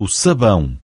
o sabão.